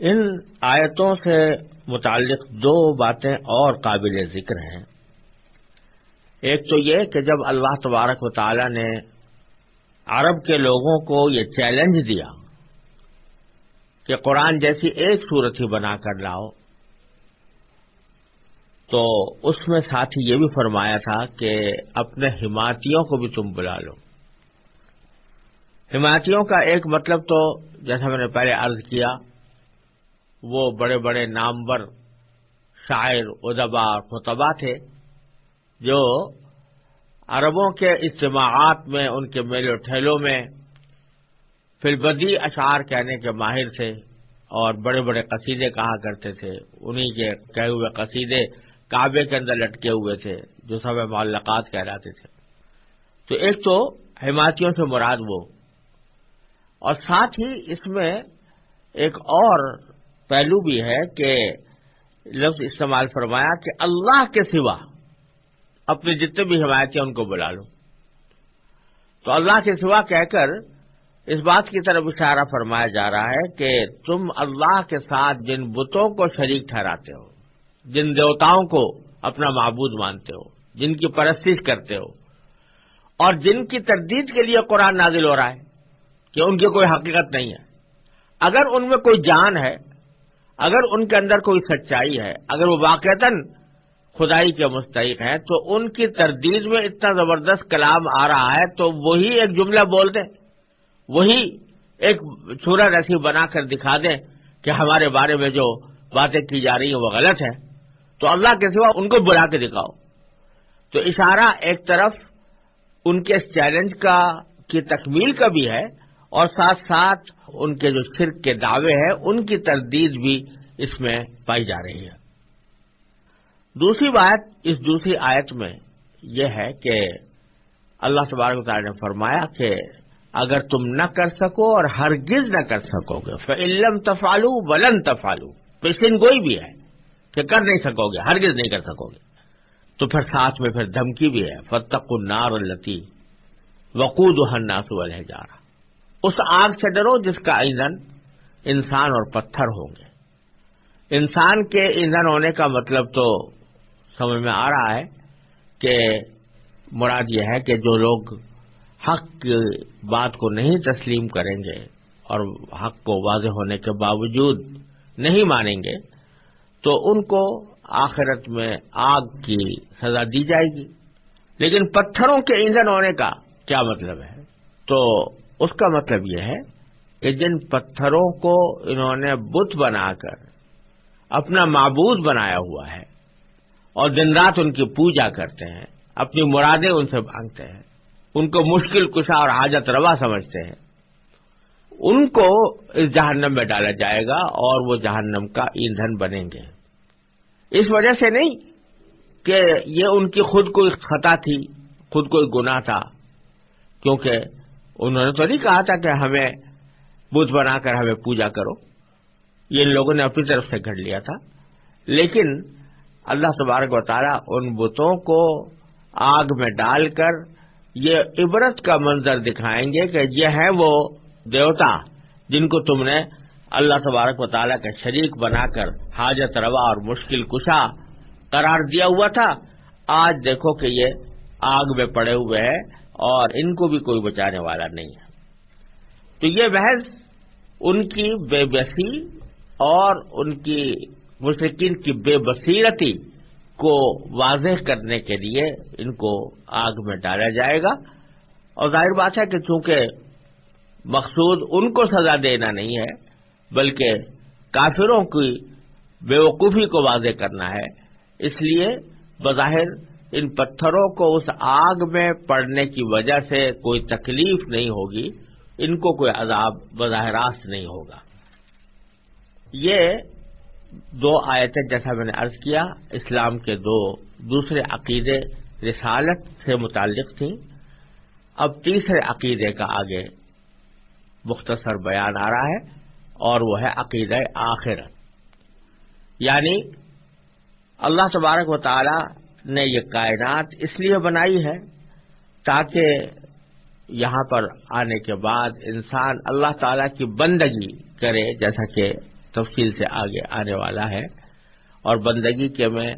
ان آیتوں سے متعلق دو باتیں اور قابل ذکر ہیں۔ ایک تو یہ کہ جب اللہ تبارک و تعالی نے عرب کے لوگوں کو یہ چیلنج دیا کہ قرآن جیسی ایک صورت ہی بنا کر لاؤ، تو اس میں ساتھ ہی یہ بھی فرمایا تھا کہ اپنے حمایتیوں کو بھی تم بلا لو۔ حمایتیوں کا ایک مطلب تو جیسا میں نے پہلے عرض کیا وہ بڑے بڑے نامور شاعر، ادبا خطبہ تھے جو عربوں کے اجتماعات میں، ان کے میلے ٹھیلوں میں فلبدی اشعار کہنے کے ماہر تھے اور بڑے بڑے قصیدے کہا کرتے تھے۔ انہی کے کہے ہوئے قصیدے کعبے کے اندر لٹکے ہوئے تھے جو سب معلقات کہلاتے تھے۔ تو ایک تو حمایتیوں سے مراد وہ۔ اور ساتھ ہی اس میں ایک اور پہلو بھی ہے کہ لفظ استعمال فرمایا کہ اللہ کے سوا اپنے جتنے بھی حمایت ہیں ان کو بلا لو۔ تو اللہ کے سوا کہہ کر اس بات کی طرف اشارہ فرمایا جا رہا ہے کہ تم اللہ کے ساتھ جن بتوں کو شریک ٹھہراتے ہو، جن دیوتاؤں کو اپنا معبود مانتے ہو، جن کی پرستش کرتے ہو، اور جن کی تردید کے لیے قرآن نازل ہو رہا ہے کہ ان کی کوئی حقیقت نہیں ہے۔ اگر ان میں کوئی جان ہے اگر ان کے اندر کوئی سچائی ہے، اگر وہ واقعتاً خدائی کے مستحق ہیں، تو ان کی تردید میں اتنا زبردست کلام آ رہا ہے، تو وہی ایک جملہ بول دیں، وہی ایک چھوڑا رسی بنا کر دکھا دیں کہ ہمارے بارے میں جو باتیں کی جا رہی ہیں وہ غلط ہے تو اللہ کے سوا ان کو بلا کے دکھاؤ۔ تو اشارہ ایک طرف ان کے چیلنج کا، کی تکمیل کا بھی ہے اور ساتھ ساتھ ان کے جو شرک کے دعوے ہیں، ان کی تردید بھی اس میں پائی جا رہی ہے۔ دوسری بات اس دوسری آیت میں یہ ہے کہ اللہ تبارک تعالیٰ نے فرمایا کہ اگر تم نہ کر سکو اور ہرگز نہ کر سکو گے فعلم تفالو ولن تفالو پیشن گوئی بھی ہے کہ کر نہیں سکو گے، ہرگز نہیں کر سکو گے۔ تو پھر ساتھ میں پھر دھمکی بھی ہے فتق النار التی وقود الناس والے جا رہا اس آگ سے ڈرو جس کا ایندھن انسان اور پتھر ہوں گے۔ انسان کے ایندھن ہونے کا مطلب تو سمجھ میں آ رہا ہے کہ مراد یہ ہے کہ جو لوگ حق کی بات کو نہیں تسلیم کریں گے اور حق کو واضح ہونے کے باوجود نہیں مانیں گے، تو ان کو آخرت میں آگ کی سزا دی جائے گی۔ لیکن پتھروں کے ایندھن ہونے کا کیا مطلب ہے؟ تو اس کا مطلب یہ ہے کہ جن پتھروں کو انہوں نے بت بنا کر اپنا معبود بنایا ہوا ہے اور دن رات ان کی پوجا کرتے ہیں، اپنی مرادیں ان سے مانگتے ہیں، ان کو مشکل کشا اور حاجت روا سمجھتے ہیں، ان کو اس جہنم میں ڈالا جائے گا اور وہ جہنم کا ایندھن بنیں گے۔ اس وجہ سے نہیں کہ یہ ان کی خود کوئی خطا تھی، خود کوئی گنا تھا، کیونکہ انہوں نے تو نہیں کہا تھا کہ ہمیں بت بنا کر ہمیں پوجا کرو۔ یہ ان لوگوں نے اپنی طرف سے گھڑ لیا تھا۔ لیکن اللہ تبارک و تعالیٰ ان بتوں کو آگ میں ڈال کر یہ عبرت کا منظر دکھائیں گے کہ یہ ہے وہ دیوتا جن کو تم نے اللہ تبارک و تعالیٰ کا شریک بنا کر حاجت روا اور مشکل کشا قرار دیا ہوا تھا۔ آج دیکھو کہ یہ آگ میں پڑے ہوئے ہیں۔ اور ان کو بھی کوئی بچانے والا نہیں ہے۔ تو یہ بحث ان کی بے بسی اور ان کی مشرقین کی بے بصیرتی کو واضح کرنے کے لیے ان کو آگ میں ڈالا جائے گا۔ اور ظاہر بات ہے کہ چونکہ مقصود ان کو سزا دینا نہیں ہے، بلکہ کافروں کی بیوقوفی کو واضح کرنا ہے، اس لیے بظاہر ان پتھروں کو اس آگ میں پڑنے کی وجہ سے کوئی تکلیف نہیں ہوگی، ان کو کوئی عذاب بظاہر راست نہیں ہوگا۔ یہ دو آیتیں جیسا میں نے عرض کیا، اسلام کے دو دوسرے عقیدے رسالت سے متعلق تھیں۔ اب تیسرے عقیدے کا آگے مختصر بیان آ رہا ہے، اور وہ ہے عقیدہ آخرت۔ یعنی اللہ تبارک و تعالی نے یہ کائنات اس لیے بنائی ہے تاکہ یہاں پر آنے کے بعد انسان اللہ تعالی کی بندگی کرے، جیسا کہ تفصیل سے آگے آنے والا ہے۔ اور بندگی کے میں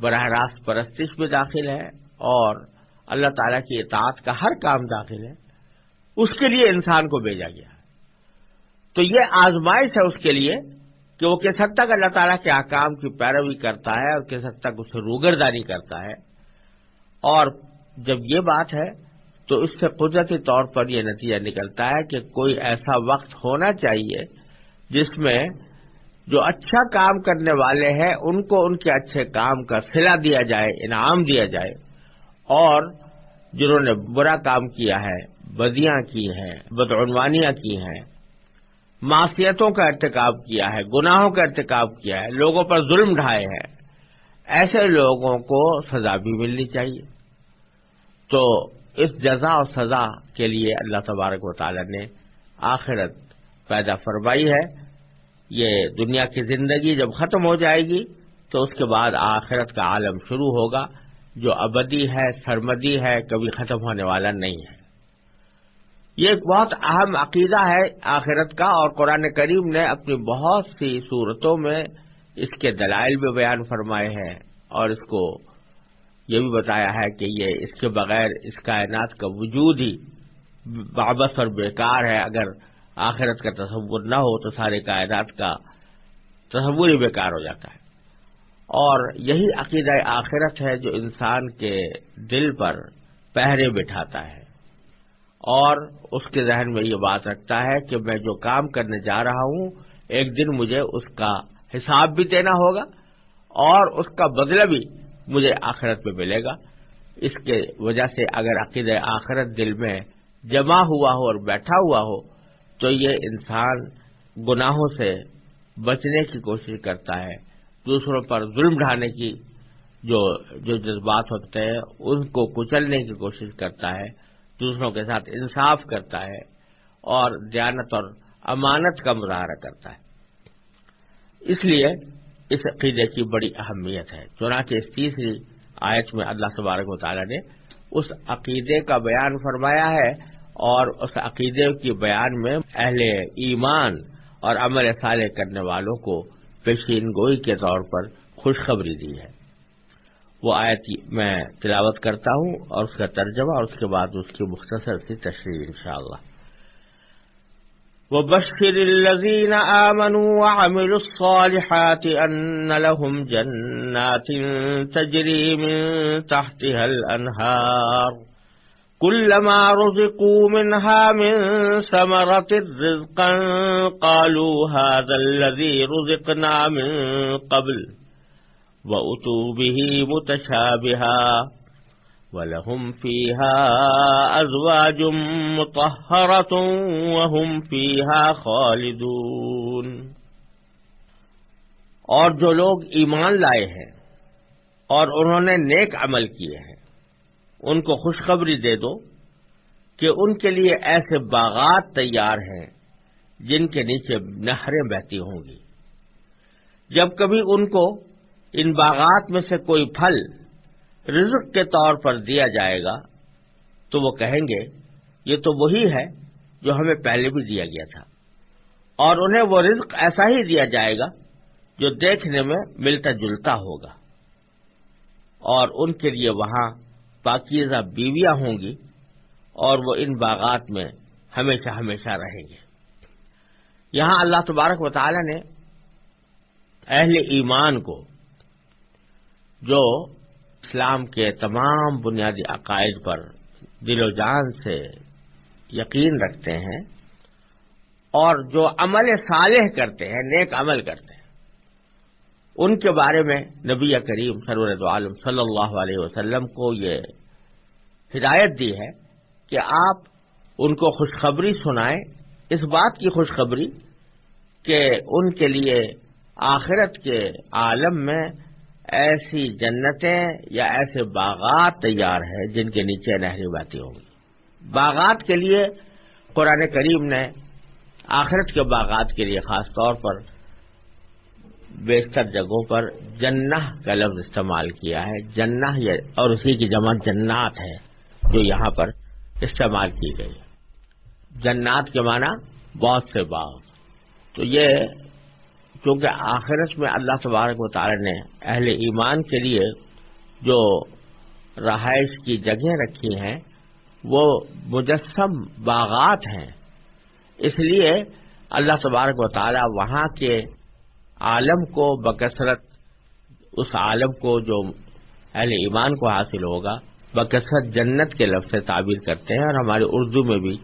براہ راست پرستش بھی داخل ہے اور اللہ تعالیٰ کی اطاعت کا ہر کام داخل ہے۔ اس کے لیے انسان کو بھیجا گیا۔ تو یہ آزمائش ہے اس کے لیے کہ وہ کس حد تک اللہ تعالیٰ کے احکام کی پیروی کرتا ہے اور کس حد تک اسے روگردانی کرتا ہے۔ اور جب یہ بات ہے تو اس سے قدرتی طور پر یہ نتیجہ نکلتا ہے کہ کوئی ایسا وقت ہونا چاہیے جس میں جو اچھا کام کرنے والے ہیں، ان کو ان کے اچھے کام کا سلا دیا جائے، انعام دیا جائے۔ اور جنہوں نے برا کام کیا ہے، بدیاں کی ہیں، بدعنوانیاں کی ہیں معاشیتوں کا ارتکاب کیا ہے، گناہوں کا ارتکاب کیا ہے، لوگوں پر ظلم ڈھائے ہیں۔ ایسے لوگوں کو سزا بھی ملنی چاہیے۔ تو اس جزا اور سزا کے لیے اللہ تبارک و تعالی نے آخرت پیدا فرمائی ہے۔ یہ دنیا کی زندگی جب ختم ہو جائے گی، تو اس کے بعد آخرت کا عالم شروع ہوگا۔ جو ابدی ہے، سرمدی ہے، کبھی ختم ہونے والا نہیں ہے۔ یہ ایک بہت اہم عقیدہ ہے آخرت کا اور قرآن کریم نے اپنی بہت سی صورتوں میں اس کے دلائل بھی بیان فرمائے ہیں اور اس کو یہ بھی بتایا ہے کہ یہ اس کے بغیر اس کائنات کا وجود ہی بابس اور بیکار ہے۔ اگر آخرت کا تصور نہ ہو تو سارے کائنات کا تصور ہی بیکار ہو جاتا ہے۔ اور یہی عقیدہ آخرت ہے جو انسان کے دل پر پہرے بٹھاتا ہے۔ اور اس کے ذہن میں یہ بات رکھتا ہے کہ میں جو کام کرنے جا رہا ہوں، ایک دن مجھے اس کا حساب بھی دینا ہوگا اور اس کا بدلہ بھی مجھے آخرت میں ملے گا۔ اس کے وجہ سے اگر عقید آخرت دل میں جمع ہوا ہو اور بیٹھا ہوا ہو، تو یہ انسان گناہوں سے بچنے کی کوشش کرتا ہے۔ دوسروں پر ظلم ڈھانے کی جو جو جذبات ہوتے ہیں، ان کو کچلنے کی کوشش کرتا ہے۔ دوسروں کے ساتھ انصاف کرتا ہے اور دیانت اور امانت کا مظاہرہ کرتا ہے۔ اس لیے اس عقیدے کی بڑی اہمیت ہے۔ چنانچہ اس تیسری آیت میں اللہ تبارک و تعالیٰ نے اس عقیدے کا بیان فرمایا ہے اور اس عقیدے کی بیان میں اہل ایمان اور عمل صالح کرنے والوں کو پیشین گوئی کے طور پر خوشخبری دی ہے۔ وہ آیت میں تلاوت کرتا ہوں اور اس کا ترجمہ اور اس کے بعد اس کی مختصر سی تشریح انشاءاللہ۔ وبشر الذين آمنوا وعملوا الصالحات أن لهم جنات تجري من تحتها الأنهار كلما رزقوا منها من ثمرة رزقا قالوا هذا الذي رزقنا من قبل وَأُتُوا بِهِ مُتَشَابِهًا وَلَهُمْ فِيهَا أَزْوَاجٌ مُطَهَّرَةٌ وَهُمْ فِيهَا خَالِدُونَ۔ اور جو لوگ ایمان لائے ہیں اور انہوں نے نیک عمل کیے ہیں، ان کو خوشخبری دے دو کہ ان کے لیے ایسے باغات تیار ہیں جن کے نیچے نہریں بہتی ہوں گی۔ جب کبھی ان کو ان باغات میں سے کوئی پھل رزق کے طور پر دیا جائے گا تو وہ کہیں گے، یہ تو وہی ہے جو ہمیں پہلے بھی دیا گیا تھا۔ اور انہیں وہ رزق ایسا ہی دیا جائے گا جو دیکھنے میں ملتا جلتا ہوگا۔ اور ان کے لیے وہاں پاکیزہ بیویاں ہوں گی اور وہ ان باغات میں ہمیشہ ہمیشہ رہیں گے۔ یہاں اللہ تبارک و تعالی نے اہل ایمان کو جو اسلام کے تمام بنیادی عقائد پر دل و جان سے یقین رکھتے ہیں اور جو عمل صالح کرتے ہیں، نیک عمل کرتے ہیں، ان کے بارے میں نبی کریم سرورت عالم صلی اللہ علیہ وسلم کو یہ ہدایت دی ہے کہ آپ ان کو خوشخبری سنائیں۔ اس بات کی خوشخبری کہ ان کے لیے آخرت کے عالم میں ایسی جنتیں یا ایسے باغات تیار ہیں جن کے نیچے نہری باتیں ہوں گی۔ باغات کے لیے قرآن کریم نے آخرت کے باغات کے لیے خاص طور پر بیشتر جگہوں پر جنہ کا لفظ استعمال کیا ہے۔ جنہ اور اسی کی جمع جنات ہے جو یہاں پر استعمال کی گئی۔ جنات کے معنی بہت سے باغ۔ تو یہ کیونکہ آخرت میں اللہ تبارک و تعالی نے اہل ایمان کے لیے جو رہائش کی جگہیں رکھی ہیں، وہ مجسم باغات ہیں۔ اس لیے اللہ تبارک و تعالی وہاں کے عالم کو بکثرت، اس عالم کو جو اہل ایمان کو حاصل ہوگا، بکثرت جنت کے لفظ سے تعبیر کرتے ہیں اور ہمارے اردو میں بھی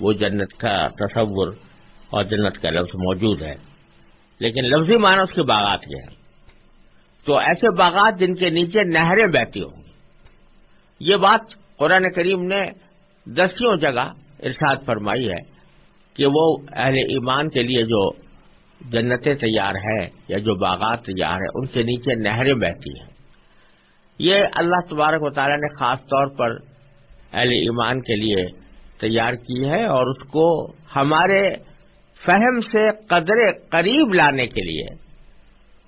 وہ جنت کا تصور اور جنت کا لفظ موجود ہے۔ لیکن لفظی معنی اس کے باغات کے ہیں۔ تو ایسے باغات جن کے نیچے نہریں بہتی ہوں۔ گی یہ بات قرآن کریم نے دسیوں جگہ ارشاد فرمائی ہے کہ وہ اہل ایمان کے لیے جو جنتیں تیار ہے یا جو باغات تیار ہے ان کے نیچے نہریں بہتی ہیں۔ یہ اللہ تبارک و تعالیٰ نے خاص طور پر اہل ایمان کے لیے تیار کی ہے اور اس کو ہمارے فہم سے قدر قریب لانے کے لیے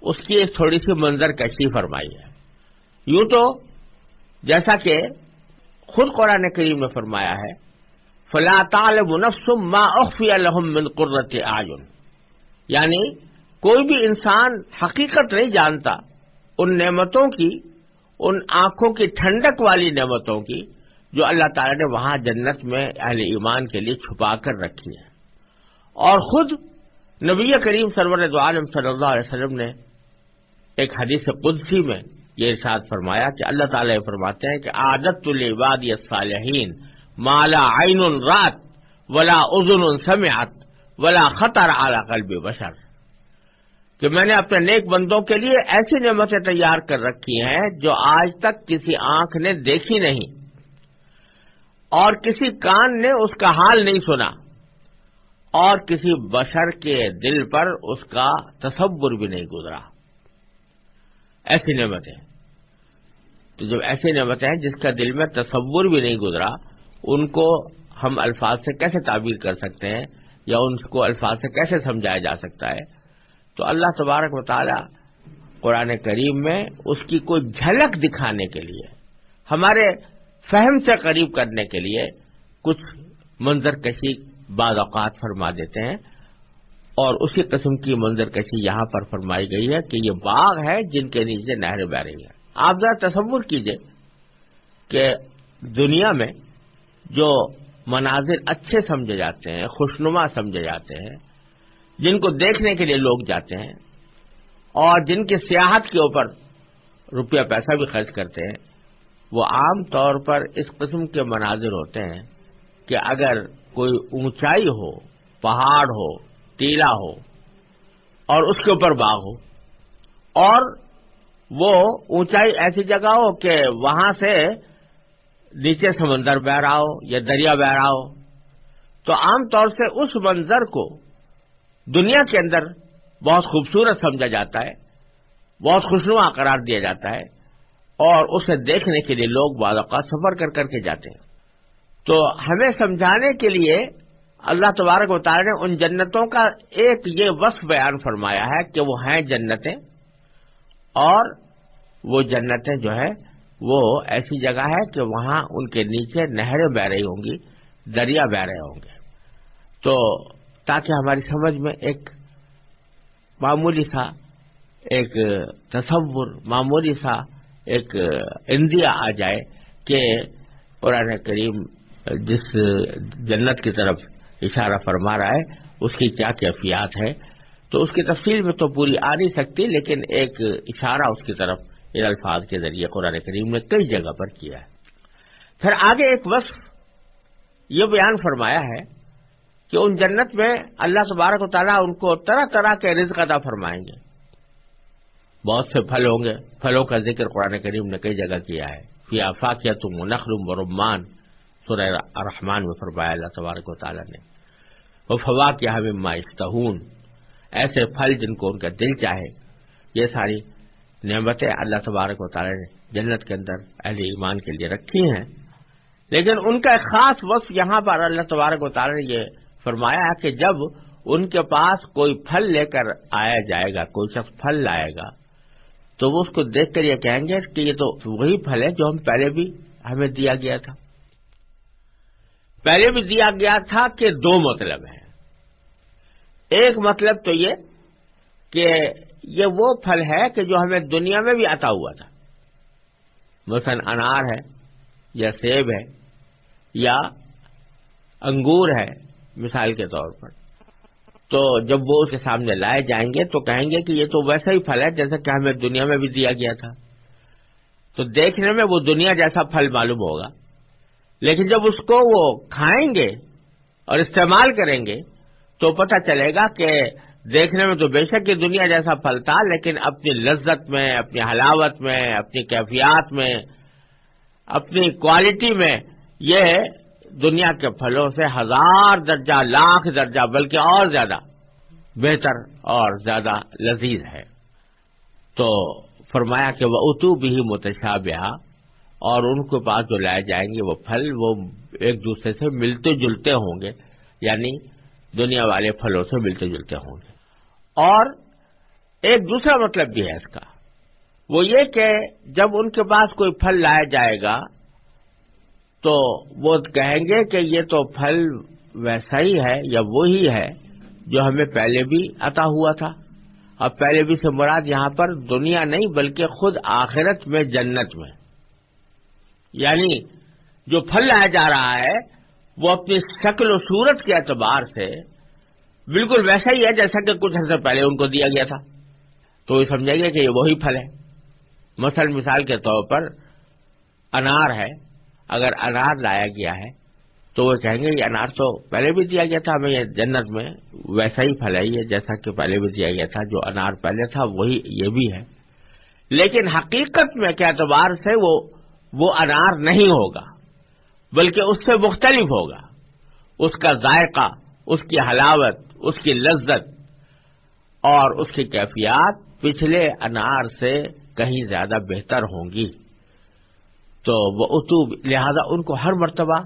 اس کی ایک تھوڑی سی منظر کشی فرمائی ہے۔ یوں تو جیسا کہ خود قرآن کریم میں فرمایا ہے، فلا طالب نفسم ما اخفی الحم من قرت آجن یعنی کوئی بھی انسان حقیقت نہیں جانتا ان نعمتوں کی، ان آنکھوں کی ٹھنڈک والی نعمتوں کی جو اللہ تعالی نے وہاں جنت میں اہل ایمان کے لیے چھپا کر رکھی ہے اور خود نبی کریم سرور عالم صلی اللہ علیہ وسلم نے ایک حدیث قدسی میں یہ ارشاد فرمایا کہ اللہ تعالی فرماتے ہیں کہ عادت العباد صالحین مالا عین رات ولا ازن سمعت ولا خطر اعلی قلب بشر۔ کہ میں نے اپنے نیک بندوں کے لیے ایسی نعمتیں تیار کر رکھی ہیں جو آج تک کسی آنکھ نے دیکھی نہیں اور کسی کان نے اس کا حال نہیں سنا۔ اور کسی بشر کے دل پر اس کا تصور بھی نہیں گزرا۔ ایسی نعمتیں۔ تو جب ایسی نعمتیں ہیں جس کا دل میں تصور بھی نہیں گزرا، ان کو ہم الفاظ سے کیسے تعبیر کر سکتے ہیں یا ان کو الفاظ سے کیسے سمجھایا جا سکتا ہے؟ تو اللہ تبارک و تعالی قرآن کریم میں اس کی کوئی جھلک دکھانے کے لیے، ہمارے فہم سے قریب کرنے کے لیے کچھ منظر کشی بعض اوقات فرما دیتے ہیں۔ اور اسی قسم کی منظر کشی یہاں پر فرمائی گئی ہے کہ یہ باغ ہے جن کے نیچے نہریں بہ رہی ہیں۔ آپ ذرا تصور کیجیے کہ دنیا میں جو مناظر اچھے سمجھے جاتے ہیں، خوشنما سمجھے جاتے ہیں، جن کو دیکھنے کے لیے لوگ جاتے ہیں اور جن کی سیاحت کے اوپر روپیہ پیسہ بھی خرچ کرتے ہیں، وہ عام طور پر اس قسم کے مناظر ہوتے ہیں کہ اگر کوئی اونچائی ہو، پہاڑ ہو، ٹیلا ہو، اور اس کے اوپر باغ ہو۔ اور وہ اونچائی ایسی جگہ ہو کہ وہاں سے نیچے سمندر بہ رہا ہو یا دریا بہ رہا ہو۔ تو عام طور سے اس منظر کو دنیا کے اندر بہت خوبصورت سمجھا جاتا ہے، بہت خوشنما قرار دیا جاتا ہے، اور اسے دیکھنے کے لیے لوگ بعض اوقات سفر کر کر کے جاتے ہیں۔ تو ہمیں سمجھانے کے لیے اللہ تبارک و تعالی نے ان جنتوں کا ایک یہ وصف بیان فرمایا ہے کہ وہ ہیں جنتیں اور وہ جنتیں جو ہے وہ ایسی جگہ ہے کہ وہاں ان کے نیچے نہریں بہ رہی ہوں گی، دریا بہ رہے ہوں گے۔ تو تاکہ ہماری سمجھ میں ایک معمولی سا ایک تصور، معمولی سا ایک اندیا آ جائے کہ قرآن کریم جس جنت کی طرف اشارہ فرما رہا ہے، اس کی کیا کیفیات ہے تو اس کی تفصیل میں تو پوری آ نہیں سکتی، لیکن ایک اشارہ اس کی طرف ان الفاظ کے ذریعے قرآن کریم نے کئی جگہ پر کیا ہے۔ پھر آگے ایک وصف یہ بیان فرمایا ہے کہ ان جنت میں اللہ تبارک و تعالیٰ ان کو طرح طرح کے رزق ادا فرمائیں گے۔ بہت سے پھل ہوں گے، پھلوں کا ذکر قرآن کریم نے کئی جگہ کیا ہے۔ فی آفاقیہ تم نخلوم برمان سورہ رحمان میں فرمایا اللہ تبارک و تعالیٰ نے وہ فوا کیا ہم ایسے پھل جن کو ان کا دل چاہے، یہ ساری نعمتیں اللہ تبارک و تعالیٰ نے جنت کے اندر اہل ایمان کے لیے رکھی ہیں۔ لیکن ان کا ایک خاص وصف یہاں پر اللہ تبارک و تعالیٰ نے یہ فرمایا کہ جب ان کے پاس کوئی پھل لے کر آیا جائے گا، کوئی شخص پھل لائے گا، تو وہ اس کو دیکھ کر یہ کہیں گے کہ یہ تو وہی پھل ہے جو ہم پہلے بھی ہمیں دیا گیا تھا۔ پہلے بھی دیا گیا تھا کہ دو مطلب ہیں۔ ایک مطلب تو یہ کہ یہ وہ پھل ہے کہ جو ہمیں دنیا میں بھی عطا ہوا تھا۔ مثلا انار ہے یا سیب ہے یا انگور ہے، مثال کے طور پر۔ تو جب وہ اس کے سامنے لائے جائیں گے تو کہیں گے کہ یہ تو ویسا ہی پھل ہے جیسا کہ ہمیں دنیا میں بھی دیا گیا تھا۔ تو دیکھنے میں وہ دنیا جیسا پھل معلوم ہوگا۔ لیکن جب اس کو وہ کھائیں گے اور استعمال کریں گے تو پتہ چلے گا کہ دیکھنے میں تو بے شک یہ دنیا جیسا پھل تھا، لیکن اپنی لذت میں، اپنی حلاوت میں، اپنی کیفیات میں، اپنی کوالٹی میں یہ دنیا کے پھلوں سے ہزار درجہ، لاکھ درجہ، بلکہ اور زیادہ بہتر اور زیادہ لذیذ ہے۔ تو فرمایا کہ وہ اتو بھی متشابہ اور ان کے پاس جو لائے جائیں گے وہ پھل، وہ ایک دوسرے سے ملتے جلتے ہوں گے یعنی دنیا والے پھلوں سے ملتے جلتے ہوں گے۔ اور ایک دوسرا مطلب بھی ہے اس کا، وہ یہ کہ جب ان کے پاس کوئی پھل لایا جائے گا، تو وہ کہیں گے کہ یہ تو پھل ویسا ہی ہے یا وہی ہے جو ہمیں پہلے بھی عطا ہوا تھا۔ اب پہلے بھی سے مراد یہاں پر دنیا نہیں، بلکہ خود آخرت میں جنت میں۔ یعنی جو پھل لایا جا رہا ہے، وہ اپنی شکل و صورت کے اعتبار سے بالکل ویسا ہی ہے جیسا کہ کچھ عرصے پہلے ان کو دیا گیا تھا۔ تو یہ سمجھیں گے کہ یہ وہی پھل ہے مثلا مثال کے طور پر انار ہے۔ اگر انار لایا گیا ہے، تو وہ کہیں گے یہ انار تو پہلے بھی دیا گیا تھا، ہمیں یہ جنت میں ویسا ہی پھل ہے یہ جیسا کہ پہلے بھی دیا گیا تھا، جو انار پہلے تھا، وہی یہ بھی ہے۔ لیکن حقیقت میں کے اعتبار سے وہ وہ انار نہیں ہوگا، بلکہ اس سے مختلف ہوگا۔ اس کا ذائقہ، اس کی حلاوت، اس کی لذت اور اس کی کیفیات پچھلے انار سے کہیں زیادہ بہتر ہوں گی۔ تو وہ اتوب، لہذا ان کو ہر مرتبہ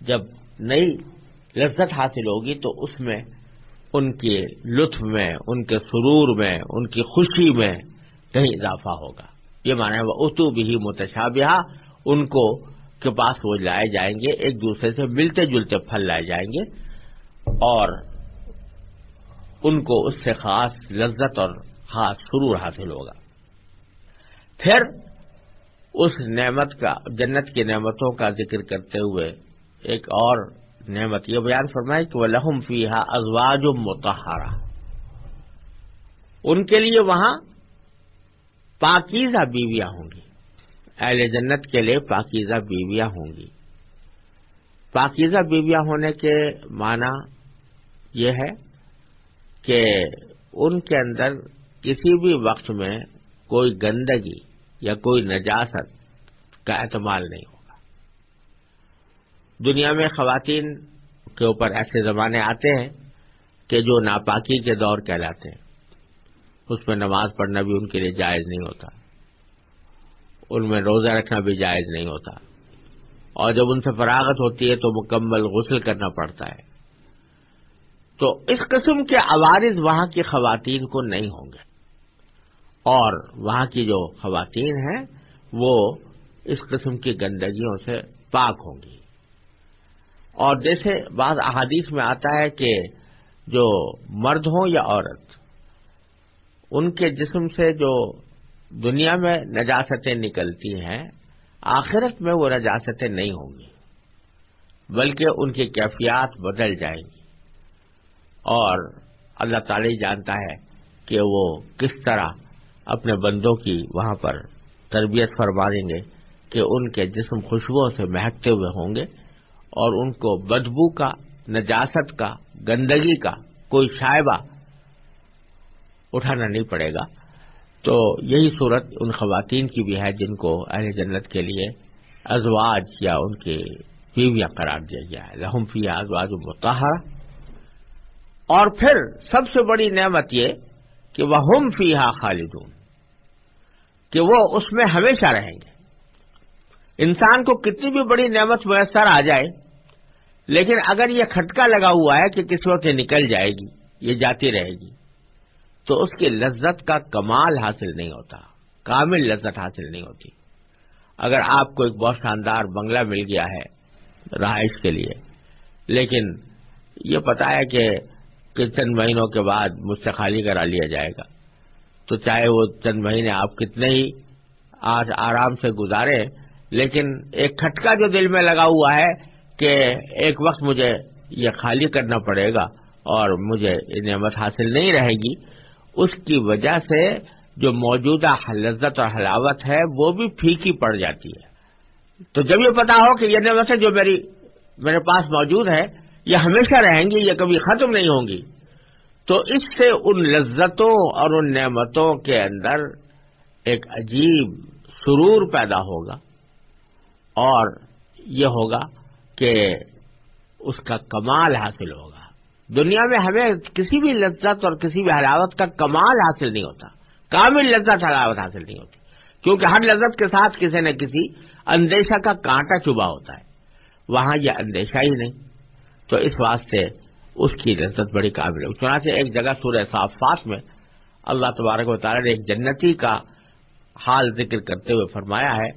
جب نئی لذت حاصل ہوگی تو اس میں ان کے لطف میں، ان کے سرور میں، ان کی خوشی میں کہیں اضافہ ہوگا۔ یہ مانا وہ اتو بھی متشابہ ان کو کے پاس وہ لائے جائیں گے، ایک دوسرے سے ملتے جلتے پھل لائے جائیں گے، اور ان کو اس سے خاص لذت اور خاص سرور حاصل ہوگا۔ پھر اس نعمت کا، جنت کی نعمتوں کا ذکر کرتے ہوئے ایک اور نعمت یہ بیان فرمائے کہ وہ لہم فیحا ازواج متحرہ ان کے لیے وہاں پاکیزہ بیویاں ہوں گی۔ اہل جنت کے لیے پاکیزہ بیویاں ہوں گی۔ پاکیزہ بیویاں ہونے کے معنی یہ ہے کہ ان کے اندر کسی بھی وقت میں کوئی گندگی یا کوئی نجاست کا اعتماد نہیں ہوگا۔ دنیا میں خواتین کے اوپر ایسے زمانے آتے ہیں کہ جو ناپاکی کے دور کہلاتے ہیں۔ اس میں نماز پڑھنا بھی ان کے لیے جائز نہیں ہوتا۔ ان میں روزہ رکھنا بھی جائز نہیں ہوتا۔ اور جب ان سے فراغت ہوتی ہے تو مکمل غسل کرنا پڑتا ہے۔ تو اس قسم کے عوارض وہاں کی خواتین کو نہیں ہوں گے۔ اور وہاں کی جو خواتین ہیں، وہ اس قسم کی گندگیوں سے پاک ہوں گی۔ اور جیسے بعض احادیث میں آتا ہے کہ جو مرد ہوں یا عورت ان کے جسم سے جو دنیا میں نجاستیں نکلتی ہیں، آخرت میں وہ نجاستیں نہیں ہوں گی، بلکہ ان کی کیفیات بدل جائیں گی۔ اور اللہ تعالی جانتا ہے کہ وہ کس طرح اپنے بندوں کی وہاں پر تربیت فرما دیں گے کہ ان کے جسم خوشبوؤں سے مہکتے ہوئے ہوں گے اور ان کو بدبو کا، نجاست کا، گندگی کا کوئی شائبہ اٹھانا نہیں پڑے گا۔ تو یہی صورت ان خواتین کی بھی ہے جن کو اہل جنت کے لیے ازواج یا ان کے بیویاں قرار دیا گیا ہے۔ لہم فی ازواج متحرہ اور پھر سب سے بڑی نعمت یہ کہ وہ ہم فی خالدون، کہ وہ اس میں ہمیشہ رہیں گے۔ انسان کو کتنی بھی بڑی نعمت میسر آ جائے، لیکن اگر یہ کھٹکا لگا ہوا ہے کہ کس وقت یہ نکل جائے گی، یہ جاتی رہے گی۔ تو اس کی لذت کا کمال حاصل نہیں ہوتا، کامل لذت حاصل نہیں ہوتی۔ اگر آپ کو ایک بہت شاندار بنگلہ مل گیا ہے رہائش کے لیے، لیکن یہ پتا ہے کہ چند مہینوں کے بعد مجھ سے خالی کرا لیا جائے گا، تو چاہے وہ چند مہینے آپ کتنے ہی آج آرام سے گزارے، لیکن ایک کھٹکا جو دل میں لگا ہوا ہے کہ ایک وقت مجھے یہ خالی کرنا پڑے گا اور مجھے یہ نعمت حاصل نہیں رہے گی اس کی وجہ سے جو موجودہ لذت اور حلاوت ہے وہ بھی پھیکی پڑ جاتی ہے۔ تو جب یہ پتا ہو کہ یہ نعمتیں جو میری، میرے پاس موجود ہے یہ ہمیشہ رہیں گی، یہ کبھی ختم نہیں ہوں گی۔ تو اس سے ان لذتوں اور ان نعمتوں کے اندر ایک عجیب سرور پیدا ہوگا۔ اور یہ ہوگا کہ اس کا کمال حاصل ہوگا۔ دنیا میں ہمیں کسی بھی لذت اور کسی بھی حلاوت کا کمال حاصل نہیں ہوتا۔ کامل لذت حلاوت حاصل نہیں ہوتی۔ کیونکہ ہر لذت کے ساتھ کسی نہ کسی اندیشہ کا کانٹا چبا ہوتا ہے۔ وہاں یہ اندیشہ ہی نہیں۔ تو اس واسطے اس کی لذت بڑی قابل ہے۔ چنانچہ ایک جگہ سورہ صافات میں اللہ تبارک و تعالیٰ نے ایک جنتی کا حال ذکر کرتے ہوئے فرمایا ہے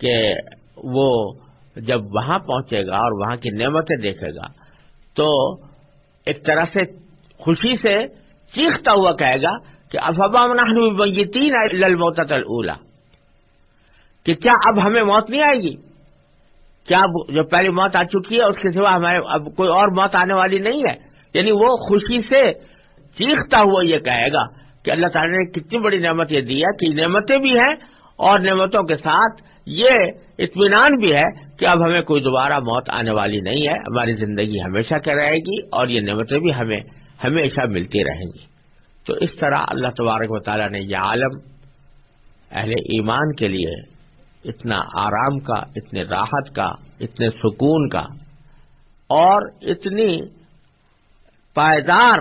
کہ وہ جب وہاں پہنچے گا اور وہاں کی نعمتیں دیکھے گا تو ایک طرح سے خوشی سے چیختا ہوا کہے گا کہ افبا تین للموت اولا کہ کیا اب ہمیں موت نہیں آئے گی؟ کیا جو پہلی موت آ چکی ہے، اس کے سوا ہمارے اب کوئی اور موت آنے والی نہیں ہے؟ یعنی وہ خوشی سے چیختا ہوا یہ کہے گا کہ اللہ تعالیٰ نے کتنی بڑی نعمت یہ دی ہے کہ نعمتیں بھی ہیں اور نعمتوں کے ساتھ یہ اطمینان بھی ہے کہ اب ہمیں کوئی دوبارہ موت آنے والی نہیں ہے، ہماری زندگی ہمیشہ کے رہے گی اور یہ نعمتیں بھی ہمیں ہمیشہ ملتی رہیں گی۔ تو اس طرح اللہ تبارک و تعالیٰ نے یہ عالم اہل ایمان کے لیے اتنا آرام کا اتنے راحت کا، اتنے سکون کا اور اتنی پائیدار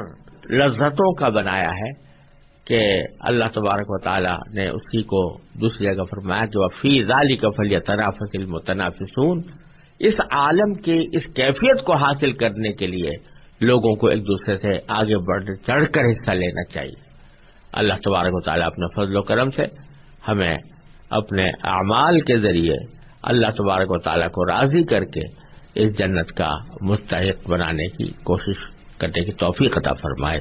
لذتوں کا بنایا ہے کہ اللہ تبارک و تعالیٰ نے اسی کو دوسری جگہ فرمایا کہ وہ فی ضالی کا فلی تنافس المتنافسون، اس عالم کی اس کیفیت کو حاصل کرنے کے لیے لوگوں کو ایک دوسرے سے آگے بڑھ چڑھ کر حصہ لینا چاہیے۔ اللہ تبارک و تعالیٰ اپنے فضل و کرم سے ہمیں اپنے اعمال کے ذریعے اللہ تبارک و تعالیٰ کو راضی کر کے اس جنت کا مستحق بنانے کی کوشش کرنے کی توفیق عطا فرمائے۔